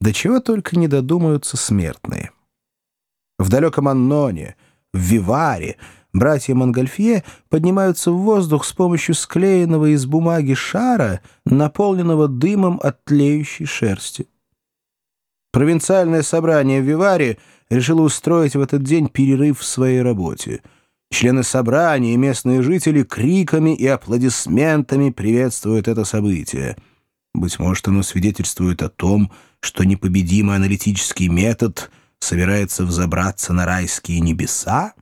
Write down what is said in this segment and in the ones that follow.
До чего только не додумаются смертные. В далеком Анноне, в Виваре, братья Монгольфье поднимаются в воздух с помощью склеенного из бумаги шара, наполненного дымом от тлеющей шерсти. Провинциальное собрание в Виваре решило устроить в этот день перерыв в своей работе. Члены собрания и местные жители криками и аплодисментами приветствуют это событие. Быть может, оно свидетельствует о том, что непобедимый аналитический метод собирается взобраться на райские небеса?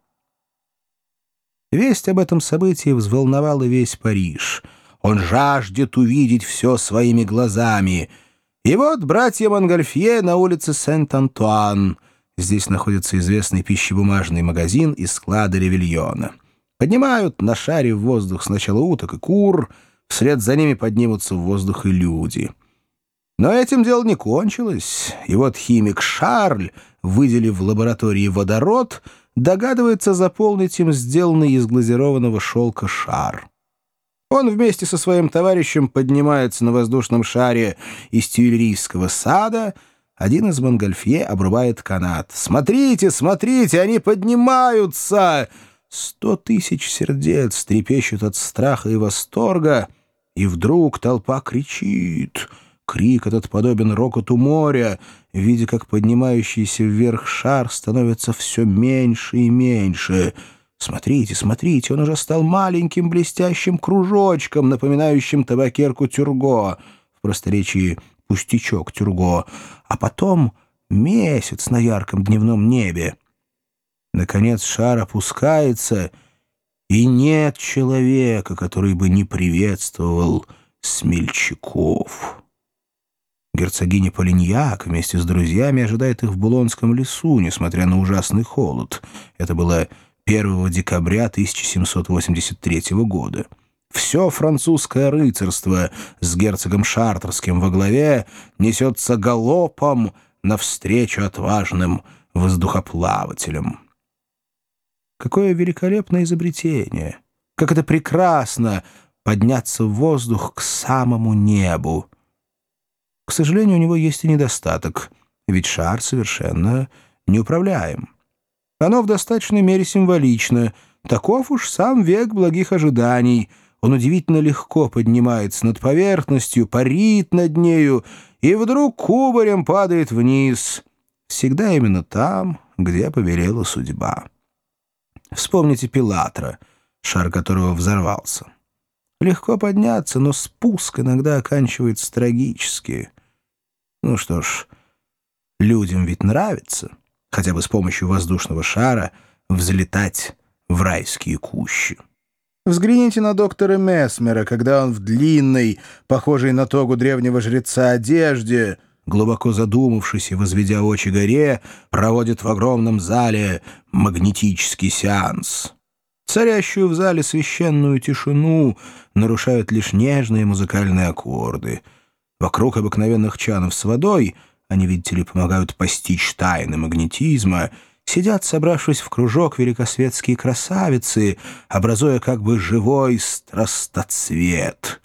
Весть об этом событии взволновала весь Париж. Он жаждет увидеть все своими глазами — и вот братья Монгольфье на улице Сент-Антуан. Здесь находится известный пищебумажный магазин из склада Ревельона. Поднимают на шаре в воздух сначала уток и кур, вслед за ними поднимутся в воздух и люди. Но этим дело не кончилось, и вот химик Шарль, выделив в лаборатории водород, догадывается заполнить им сделанный из глазированного шелка шар. Он вместе со своим товарищем поднимается на воздушном шаре из Тюильрийского сада. Один из Монгольфье обрубает канат. «Смотрите, смотрите, они поднимаются!» Сто тысяч сердец трепещут от страха и восторга, и вдруг толпа кричит. Крик этот подобен рокоту моря, видя, как поднимающийся вверх шар становится все меньше и меньше — Смотрите, смотрите, он уже стал маленьким блестящим кружочком, напоминающим табакерку Тюрго, в просторечии пустячок Тюрго, а потом месяц на ярком дневном небе. Наконец шар опускается, и нет человека, который бы не приветствовал смельчаков. Герцогиня Полиньяк вместе с друзьями ожидает их в Булонском лесу, несмотря на ужасный холод. Это было 1 декабря 1783 года. Все французское рыцарство с герцогом Шартерским во главе несется галопом навстречу отважным воздухоплавателям. Какое великолепное изобретение! Как это прекрасно подняться в воздух к самому небу! К сожалению, у него есть и недостаток, ведь шар совершенно неуправляем. Оно в достаточной мере символично. Таков уж сам век благих ожиданий. Он удивительно легко поднимается над поверхностью, парит над нею и вдруг кубарем падает вниз. Всегда именно там, где повелела судьба. Вспомните Пилатра, шар которого взорвался. Легко подняться, но спуск иногда оканчивается трагически. Ну что ж, людям ведь нравится хотя бы с помощью воздушного шара, взлетать в райские кущи. Взгляните на доктора Месмера, когда он в длинной, похожей на тогу древнего жреца одежде, глубоко задумавшись и возведя очи горе, проводит в огромном зале магнетический сеанс. Царящую в зале священную тишину нарушают лишь нежные музыкальные аккорды. Вокруг обыкновенных чанов с водой — они, видите ли, помогают постичь тайны магнетизма, сидят, собравшись в кружок великосветские красавицы, образуя как бы живой страстоцвет.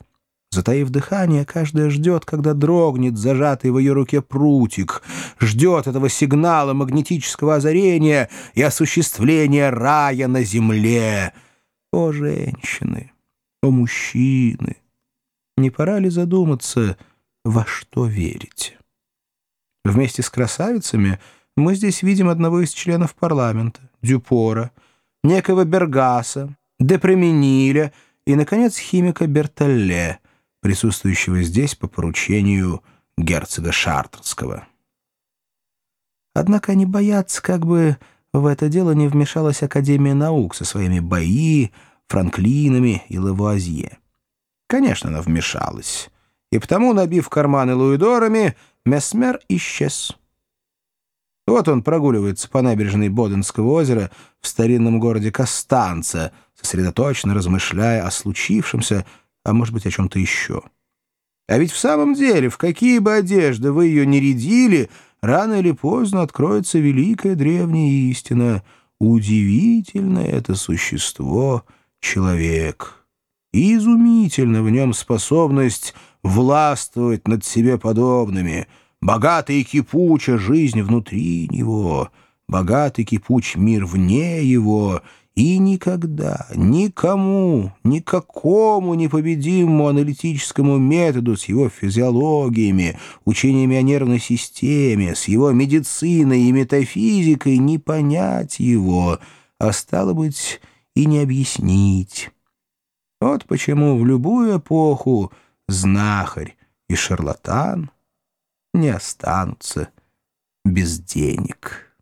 Затаив дыхание, каждая ждет, когда дрогнет зажатый в ее руке прутик, ждет этого сигнала магнетического озарения и осуществления рая на земле. О, женщины! О, мужчины! Не пора ли задуматься, во что верить? Вместе с красавицами мы здесь видим одного из членов парламента, Дюпора, некого Бергаса, Депремениля и, наконец, химика Бертолле, присутствующего здесь по поручению герцога Шартерского. Однако они боятся, как бы в это дело не вмешалась Академия наук со своими бои, Франклинами и Лавуазье. Конечно, она вмешалась. И потому, набив карманы луидорами, Месмер исчез. Вот он прогуливается по набережной Боденского озера в старинном городе Костанца, сосредоточенно размышляя о случившемся, а может быть, о чем-то еще. А ведь в самом деле, в какие бы одежды вы ее не рядили, рано или поздно откроется великая древняя истина. Удивительное это существо — человек. И изумительна в нем способность властвовать над себе подобными, богатая и кипуча жизнь внутри него, богатый кипуч мир вне его — и никогда никому, никакому непобедимому аналитическому методу с его физиологиями, учениями о нервной системе, с его медициной и метафизикой не понять его, а стало быть и не объяснить. Вот почему в любую эпоху знахарь и шарлатан не останутся без денег».